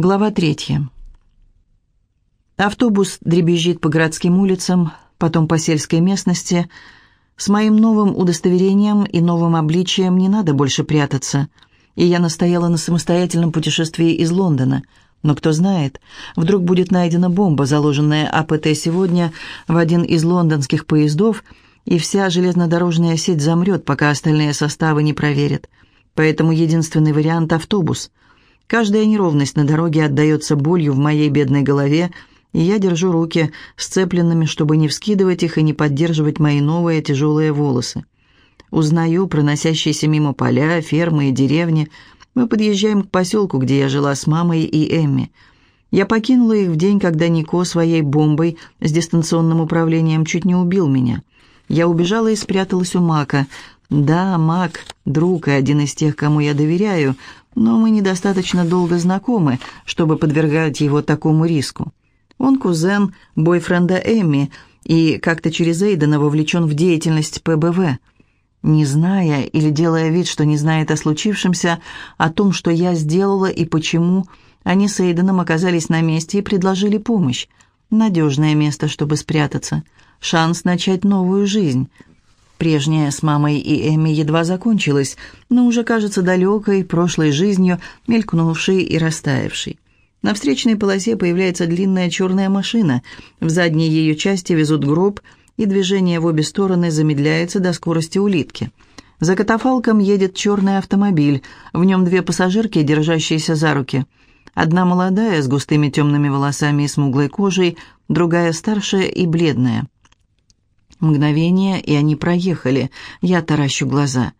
Глава третья. Автобус дребезжит по городским улицам, потом по сельской местности. С моим новым удостоверением и новым обличием не надо больше прятаться. И я настояла на самостоятельном путешествии из Лондона. Но кто знает, вдруг будет найдена бомба, заложенная АПТ сегодня в один из лондонских поездов, и вся железнодорожная сеть замрет, пока остальные составы не проверят. Поэтому единственный вариант — автобус — Каждая неровность на дороге отдается болью в моей бедной голове, и я держу руки сцепленными, чтобы не вскидывать их и не поддерживать мои новые тяжелые волосы. Узнаю проносящиеся мимо поля, фермы и деревни. Мы подъезжаем к поселку, где я жила с мамой и Эмми. Я покинула их в день, когда Нико своей бомбой с дистанционным управлением чуть не убил меня. Я убежала и спряталась у Мака. Да, Мак, друг и один из тех, кому я доверяю, но мы недостаточно долго знакомы, чтобы подвергать его такому риску. Он кузен бойфренда Эмми и как-то через Эйдена вовлечен в деятельность ПБВ. Не зная или делая вид, что не знает о случившемся, о том, что я сделала и почему, они с Эйденом оказались на месте и предложили помощь. Надежное место, чтобы спрятаться. Шанс начать новую жизнь. Прежняя с мамой и Эми едва закончилась, но уже кажется далекой, прошлой жизнью, мелькнувшей и растаявшей. На встречной полосе появляется длинная черная машина. В задней ее части везут гроб, и движение в обе стороны замедляется до скорости улитки. За катафалком едет черный автомобиль, в нем две пассажирки, держащиеся за руки. Одна молодая, с густыми темными волосами и смуглой кожей, другая старшая и бледная. Мгновение, и они проехали. Я таращу глаза.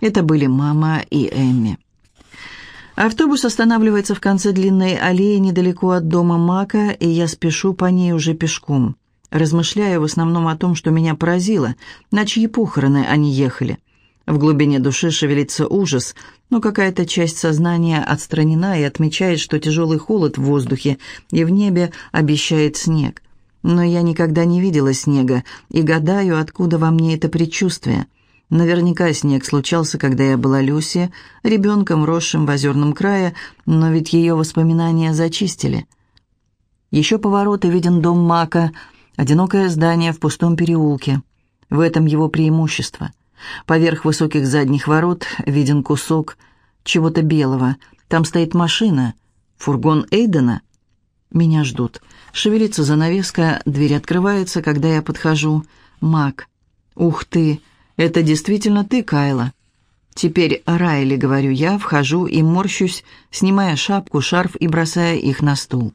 Это были мама и Эмми. Автобус останавливается в конце длинной аллеи недалеко от дома Мака, и я спешу по ней уже пешком. Размышляю в основном о том, что меня поразило, на чьи похороны они ехали. В глубине души шевелится ужас, но какая-то часть сознания отстранена и отмечает, что тяжелый холод в воздухе и в небе обещает снег. Но я никогда не видела снега и гадаю, откуда во мне это предчувствие. Наверняка снег случался, когда я была Люси, ребенком, росшим в озерном крае, но ведь ее воспоминания зачистили. Еще поворот и виден дом Мака, одинокое здание в пустом переулке. В этом его преимущество. Поверх высоких задних ворот виден кусок чего-то белого. Там стоит машина. Фургон Эйдена. Меня ждут. Шевелится занавеска, дверь открывается, когда я подхожу. Мак. Ух ты, это действительно ты, Кайла. Теперь Райли, говорю я, вхожу и морщусь, снимая шапку, шарф и бросая их на стул.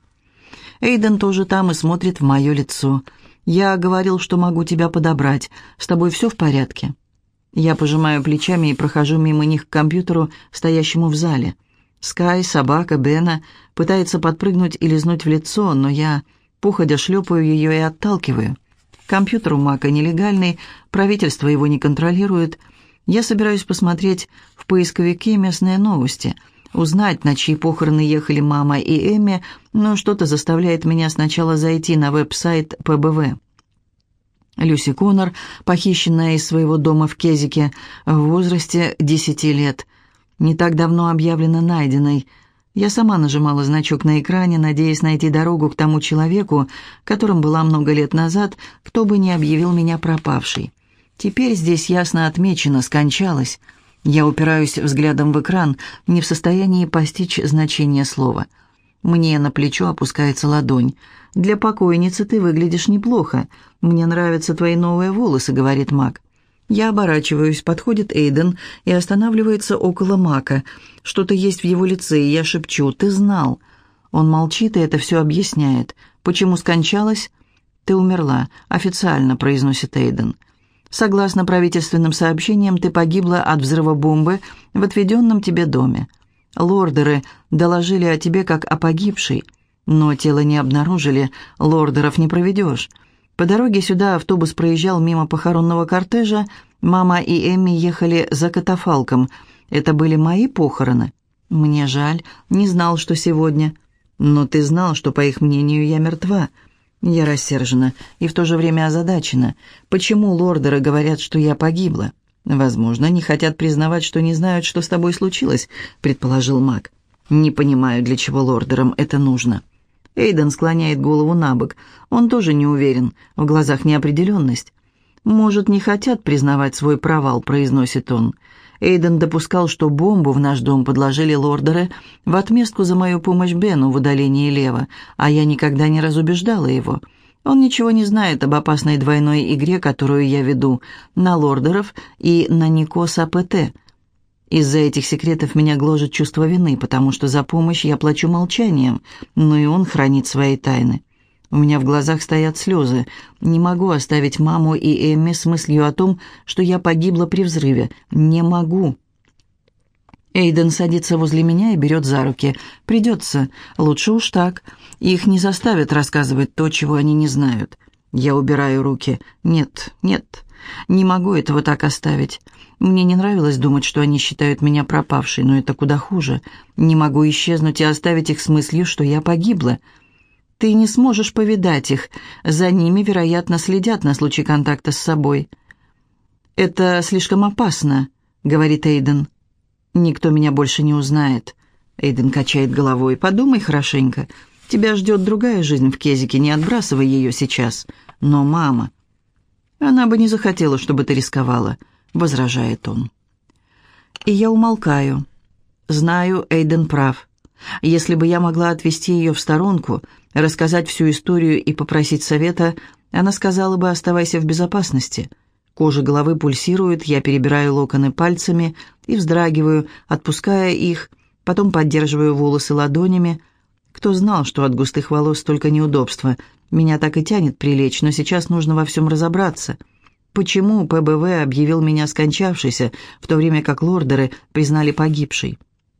Эйден тоже там и смотрит в мое лицо. Я говорил, что могу тебя подобрать. С тобой все в порядке? Я пожимаю плечами и прохожу мимо них к компьютеру, стоящему в зале. Скай, собака, Бена пытается подпрыгнуть и лизнуть в лицо, но я, походя, шлепаю ее и отталкиваю. Компьютер у Мака нелегальный, правительство его не контролирует. Я собираюсь посмотреть в поисковике местные новости, узнать, на чьи похороны ехали мама и Эми, но что-то заставляет меня сначала зайти на веб-сайт ПБВ. Люси Коннор, похищенная из своего дома в Кезике в возрасте 10 лет – не так давно объявлена найденной. Я сама нажимала значок на экране, надеясь найти дорогу к тому человеку, которым была много лет назад, кто бы ни объявил меня пропавшей. Теперь здесь ясно отмечено «скончалась». Я упираюсь взглядом в экран, не в состоянии постичь значение слова. Мне на плечо опускается ладонь. «Для покойницы ты выглядишь неплохо. Мне нравятся твои новые волосы», — говорит Мак. Я оборачиваюсь, подходит Эйден и останавливается около Мака. Что-то есть в его лице, и я шепчу «Ты знал». Он молчит, и это все объясняет. «Почему скончалась?» «Ты умерла», — официально произносит Эйден. «Согласно правительственным сообщениям, ты погибла от взрыва бомбы в отведенном тебе доме. Лордеры доложили о тебе как о погибшей, но тело не обнаружили, лордеров не проведешь». По дороге сюда автобус проезжал мимо похоронного кортежа. Мама и Эмми ехали за катафалком. Это были мои похороны. Мне жаль, не знал, что сегодня. Но ты знал, что, по их мнению, я мертва. Я рассержена и в то же время озадачена. Почему лордеры говорят, что я погибла? Возможно, не хотят признавать, что не знают, что с тобой случилось, предположил Мак. Не понимаю, для чего лордерам это нужно. Эйден склоняет голову на бок. Он тоже не уверен, в глазах неопределенность. «Может, не хотят признавать свой провал», — произносит он. Эйден допускал, что бомбу в наш дом подложили лордеры в отместку за мою помощь Бену в удалении Лева, а я никогда не разубеждала его. Он ничего не знает об опасной двойной игре, которую я веду, на лордеров и на Никос АПТ. Из-за этих секретов меня гложет чувство вины, потому что за помощь я плачу молчанием, но и он хранит свои тайны. У меня в глазах стоят слезы. Не могу оставить маму и Эмми с мыслью о том, что я погибла при взрыве. Не могу. Эйден садится возле меня и берет за руки. «Придется. Лучше уж так. Их не заставят рассказывать то, чего они не знают». Я убираю руки. «Нет, нет, не могу этого так оставить. Мне не нравилось думать, что они считают меня пропавшей, но это куда хуже. Не могу исчезнуть и оставить их с мыслью, что я погибла». Ты не сможешь повидать их. За ними, вероятно, следят на случай контакта с собой. «Это слишком опасно», — говорит Эйден. «Никто меня больше не узнает». Эйден качает головой. «Подумай хорошенько. Тебя ждет другая жизнь в Кезике, не отбрасывай ее сейчас. Но мама...» «Она бы не захотела, чтобы ты рисковала», — возражает он. И я умолкаю. Знаю, Эйден прав. Если бы я могла отвести ее в сторонку, рассказать всю историю и попросить совета, она сказала бы «оставайся в безопасности». Кожа головы пульсирует, я перебираю локоны пальцами и вздрагиваю, отпуская их, потом поддерживаю волосы ладонями. Кто знал, что от густых волос столько неудобства? Меня так и тянет прилечь, но сейчас нужно во всем разобраться. Почему ПБВ объявил меня скончавшейся, в то время как лордеры признали погибшей?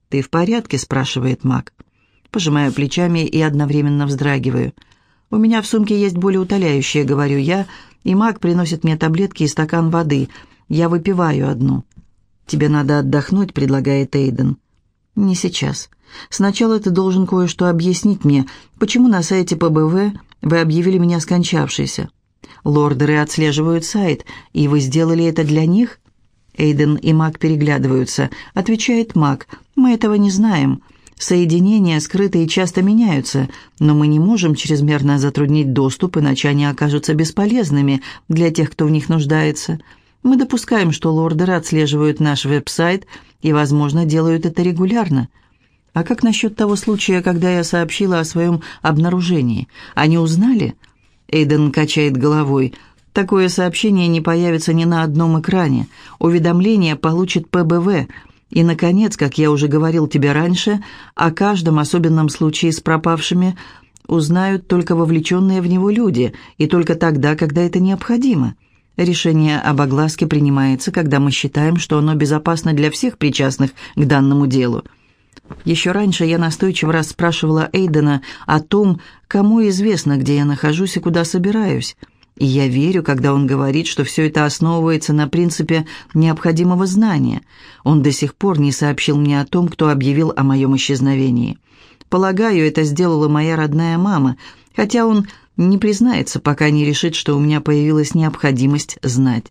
«Ты в порядке?» – спрашивает Мак. Пожимаю плечами и одновременно вздрагиваю. «У меня в сумке есть болеутоляющее», — говорю я, и Мак приносит мне таблетки и стакан воды. Я выпиваю одну. «Тебе надо отдохнуть», — предлагает Эйден. «Не сейчас. Сначала ты должен кое-что объяснить мне, почему на сайте ПБВ вы объявили меня скончавшейся. Лордеры отслеживают сайт, и вы сделали это для них?» Эйден и Мак переглядываются. Отвечает Мак. «Мы этого не знаем. Соединения скрытые часто меняются, но мы не можем чрезмерно затруднить доступ, иначе они окажутся бесполезными для тех, кто в них нуждается. Мы допускаем, что лордеры отслеживают наш веб-сайт и, возможно, делают это регулярно. А как насчет того случая, когда я сообщила о своем обнаружении? Они узнали?» Эйден качает головой – Такое сообщение не появится ни на одном экране. Уведомление получит ПБВ. И, наконец, как я уже говорил тебе раньше, о каждом особенном случае с пропавшими узнают только вовлеченные в него люди, и только тогда, когда это необходимо. Решение об огласке принимается, когда мы считаем, что оно безопасно для всех причастных к данному делу. Еще раньше я настойчиво расспрашивала Эйдена о том, кому известно, где я нахожусь и куда собираюсь. И я верю, когда он говорит, что все это основывается на принципе необходимого знания. Он до сих пор не сообщил мне о том, кто объявил о моем исчезновении. Полагаю, это сделала моя родная мама, хотя он не признается, пока не решит, что у меня появилась необходимость знать.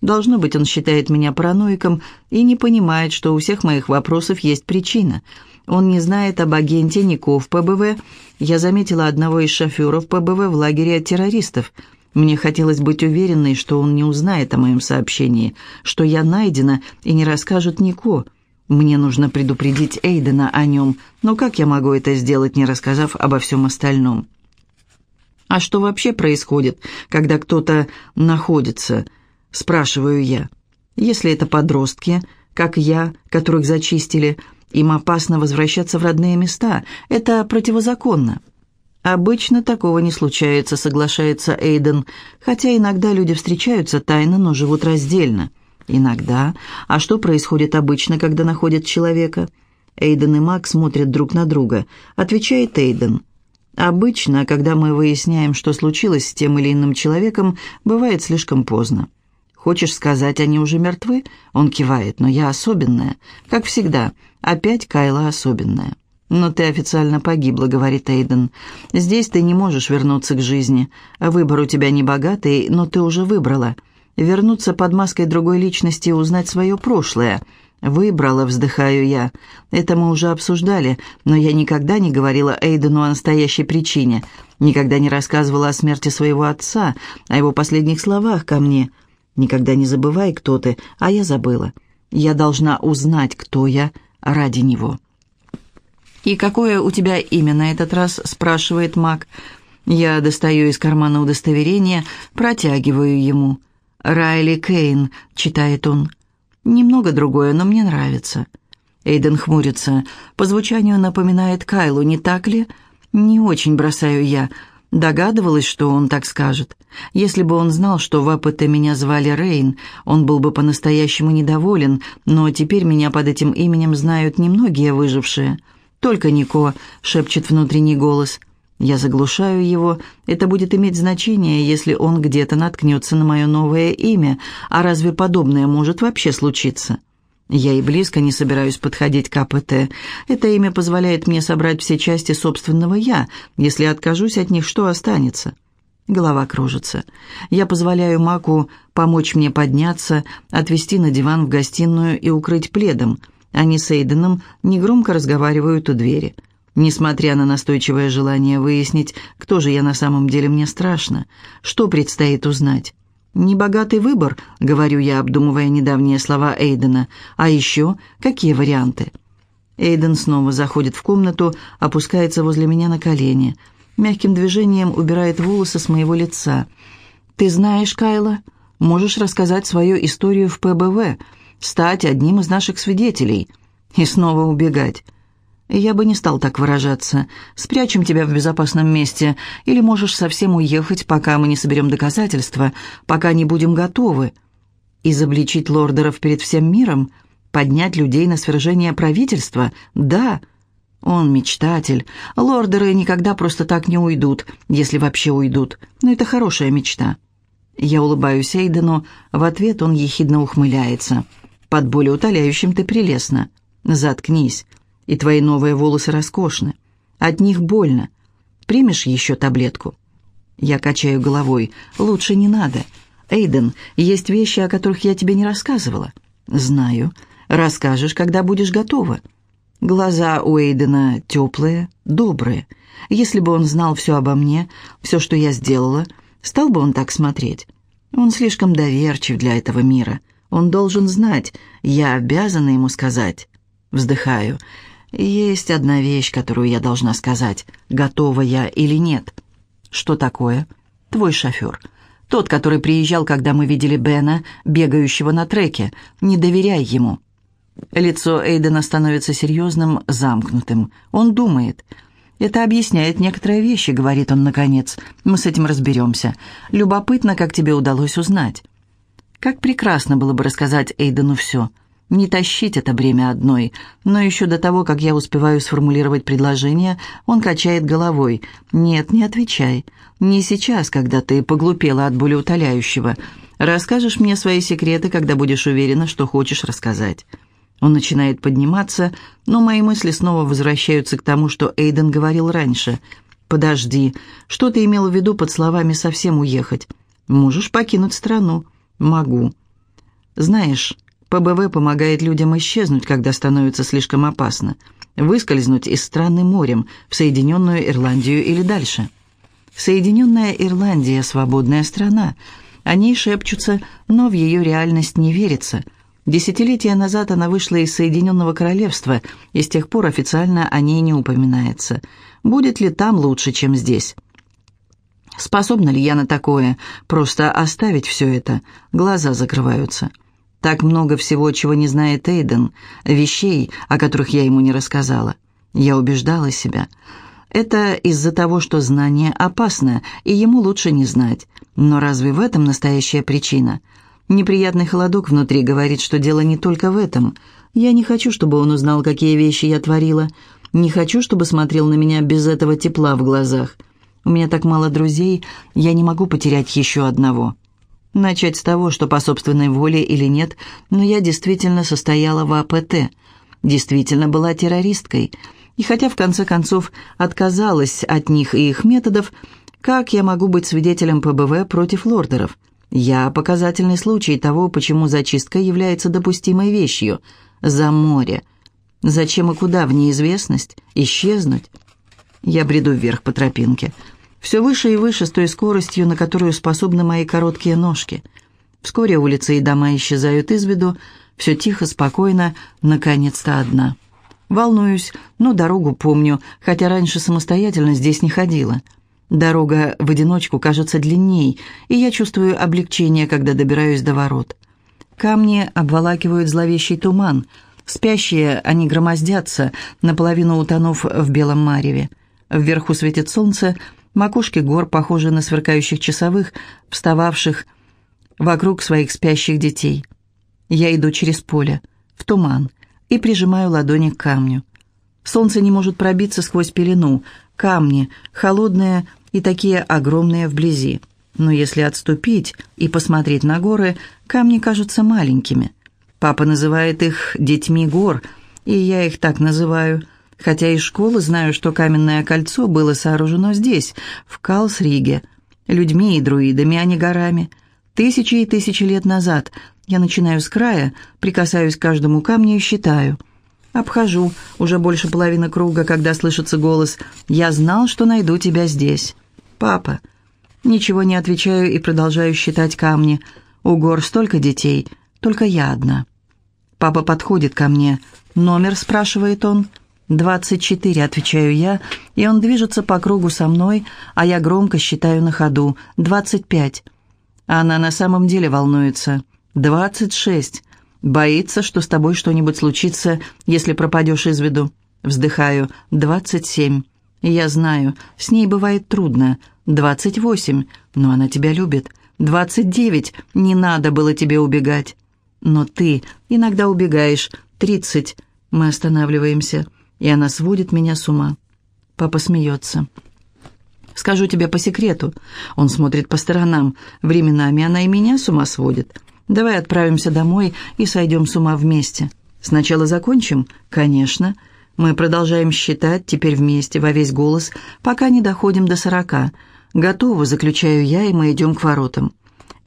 Должно быть, он считает меня параноиком и не понимает, что у всех моих вопросов есть причина. Он не знает об агенте Ников ПБВ. Я заметила одного из шоферов ПБВ в лагере террористов – мне хотелось быть уверенной, что он не узнает о моем сообщении, что я найдена и не расскажет Нико. Мне нужно предупредить Эйдена о нем, но как я могу это сделать, не рассказав обо всем остальном? «А что вообще происходит, когда кто-то находится?» – спрашиваю я. «Если это подростки, как я, которых зачистили, им опасно возвращаться в родные места. Это противозаконно». «Обычно такого не случается», — соглашается Эйден, хотя иногда люди встречаются тайно, но живут раздельно. «Иногда. А что происходит обычно, когда находят человека?» Эйден и Мак смотрят друг на друга. Отвечает Эйден. «Обычно, когда мы выясняем, что случилось с тем или иным человеком, бывает слишком поздно. Хочешь сказать, они уже мертвы?» Он кивает, но я особенная. Как всегда, опять Кайла особенная. «Но ты официально погибла», — говорит Эйден. «Здесь ты не можешь вернуться к жизни. Выбор у тебя не богатый, но ты уже выбрала. Вернуться под маской другой личности и узнать свое прошлое. «Выбрала», — вздыхаю я. «Это мы уже обсуждали, но я никогда не говорила Эйдену о настоящей причине, никогда не рассказывала о смерти своего отца, о его последних словах ко мне. Никогда не забывай, кто ты, а я забыла. Я должна узнать, кто я ради него». «И какое у тебя имя на этот раз?» — спрашивает Мак. Я достаю из кармана удостоверение, протягиваю ему. «Райли Кейн», — читает он. Немного другое, но мне нравится. Эйден хмурится. По звучанию напоминает Кайлу, не так ли? Не очень бросаю я. Догадывалась, что он так скажет. Если бы он знал, что в АПТ меня звали Рейн, он был бы по-настоящему недоволен, но теперь меня под этим именем знают немногие выжившие. «Только Нико», — шепчет внутренний голос. Я заглушаю его. Это будет иметь значение, если он где-то наткнется на мое новое имя. А разве подобное может вообще случиться? Я и близко не собираюсь подходить к АПТ. Это имя позволяет мне собрать все части собственного «я». Если откажусь от них, что останется? Голова кружится. Я позволяю Маку помочь мне подняться, отвести на диван в гостиную и укрыть пледом. Они с Эйденом негромко разговаривают у двери. Несмотря на настойчивое желание выяснить, кто же я на самом деле, мне страшно. Что предстоит узнать? «Небогатый выбор», — говорю я, обдумывая недавние слова Эйдена. «А еще какие варианты?» Эйден снова заходит в комнату, опускается возле меня на колени. Мягким движением убирает волосы с моего лица. «Ты знаешь, Кайла, можешь рассказать свою историю в ПБВ, стать одним из наших свидетелей и снова убегать. Я бы не стал так выражаться. Спрячем тебя в безопасном месте, или можешь совсем уехать, пока мы не соберем доказательства, пока не будем готовы. Изобличить лордеров перед всем миром? Поднять людей на свержение правительства? Да. Он мечтатель. Лордеры никогда просто так не уйдут, если вообще уйдут. Но это хорошая мечта. Я улыбаюсь Эйдену, в ответ он ехидно ухмыляется. «Под более утоляющим ты прелестно. Заткнись» и твои новые волосы роскошны. От них больно. Примешь еще таблетку?» Я качаю головой. «Лучше не надо. Эйден, есть вещи, о которых я тебе не рассказывала». «Знаю. Расскажешь, когда будешь готова». Глаза у Эйдена теплые, добрые. Если бы он знал все обо мне, все, что я сделала, стал бы он так смотреть. Он слишком доверчив для этого мира. Он должен знать, я обязана ему сказать. Вздыхаю. «Есть одна вещь, которую я должна сказать, готова я или нет». «Что такое?» «Твой шофер. Тот, который приезжал, когда мы видели Бена, бегающего на треке. Не доверяй ему». Лицо Эйдена становится серьезным, замкнутым. Он думает. «Это объясняет некоторые вещи», — говорит он наконец. «Мы с этим разберемся. Любопытно, как тебе удалось узнать». Как прекрасно было бы рассказать Эйдену все. Не тащить это бремя одной, но еще до того, как я успеваю сформулировать предложение, он качает головой. «Нет, не отвечай. Не сейчас, когда ты поглупела от болеутоляющего. Расскажешь мне свои секреты, когда будешь уверена, что хочешь рассказать». Он начинает подниматься, но мои мысли снова возвращаются к тому, что Эйден говорил раньше. «Подожди, что ты имел в виду под словами «совсем уехать»?» «Можешь покинуть страну». «Могу». «Знаешь, ПБВ помогает людям исчезнуть, когда становится слишком опасно, выскользнуть из страны морем в Соединенную Ирландию или дальше. Соединенная Ирландия – свободная страна. О ней шепчутся, но в ее реальность не верится. Десятилетия назад она вышла из Соединенного Королевства, и с тех пор официально о ней не упоминается. Будет ли там лучше, чем здесь? Способна ли я на такое? Просто оставить все это? Глаза закрываются. Так много всего, чего не знает Эйден, вещей, о которых я ему не рассказала. Я убеждала себя. Это из-за того, что знание опасно, и ему лучше не знать. Но разве в этом настоящая причина? Неприятный холодок внутри говорит, что дело не только в этом. Я не хочу, чтобы он узнал, какие вещи я творила. Не хочу, чтобы смотрел на меня без этого тепла в глазах. У меня так мало друзей, я не могу потерять еще одного. Начать с того, что по собственной воле или нет, но я действительно состояла в АПТ, действительно была террористкой. И хотя в конце концов отказалась от них и их методов, как я могу быть свидетелем ПБВ против лордеров? Я показательный случай того, почему зачистка является допустимой вещью. За море. Зачем и куда в неизвестность? Исчезнуть? Я бреду вверх по тропинке. Все выше и выше с той скоростью, на которую способны мои короткие ножки. Вскоре улицы и дома исчезают из виду, все тихо, спокойно, наконец-то одна. Волнуюсь, но дорогу помню, хотя раньше самостоятельно здесь не ходила. Дорога в одиночку кажется длинней, и я чувствую облегчение, когда добираюсь до ворот. Камни обволакивают зловещий туман. Спящие они громоздятся, наполовину утонув в белом мареве. Вверху светит солнце, макушки гор похожи на сверкающих часовых, встававших вокруг своих спящих детей. Я иду через поле, в туман, и прижимаю ладони к камню. Солнце не может пробиться сквозь пелену, камни, холодные и такие огромные вблизи. Но если отступить и посмотреть на горы, камни кажутся маленькими. Папа называет их «детьми гор», и я их так называю, хотя из школы знаю, что каменное кольцо было сооружено здесь, в Калсриге, людьми и друидами, а не горами. Тысячи и тысячи лет назад я начинаю с края, прикасаюсь к каждому камню и считаю. Обхожу уже больше половины круга, когда слышится голос «Я знал, что найду тебя здесь». «Папа». Ничего не отвечаю и продолжаю считать камни. У гор столько детей, только я одна. Папа подходит ко мне. «Номер?» – спрашивает он. «Двадцать четыре», – отвечаю я, и он движется по кругу со мной, а я громко считаю на ходу. «Двадцать пять». Она на самом деле волнуется. «Двадцать шесть». Боится, что с тобой что-нибудь случится, если пропадешь из виду. Вздыхаю. «Двадцать семь». Я знаю, с ней бывает трудно. Двадцать восемь, но она тебя любит. Двадцать девять, не надо было тебе убегать. Но ты иногда убегаешь. Тридцать. Мы останавливаемся, и она сводит меня с ума. Папа смеется. Скажу тебе по секрету. Он смотрит по сторонам. Временами она и меня с ума сводит. Давай отправимся домой и сойдем с ума вместе. Сначала закончим? Конечно. Мы продолжаем считать, теперь вместе, во весь голос, пока не доходим до сорока. Готово, заключаю я, и мы идем к воротам.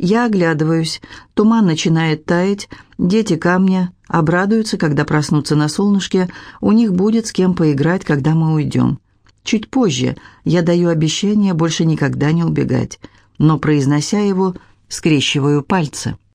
Я оглядываюсь, туман начинает таять, дети камня обрадуются, когда проснутся на солнышке, у них будет с кем поиграть, когда мы уйдем. Чуть позже. Я даю обещание больше никогда не убегать, но, произнося его, скрещиваю пальцы.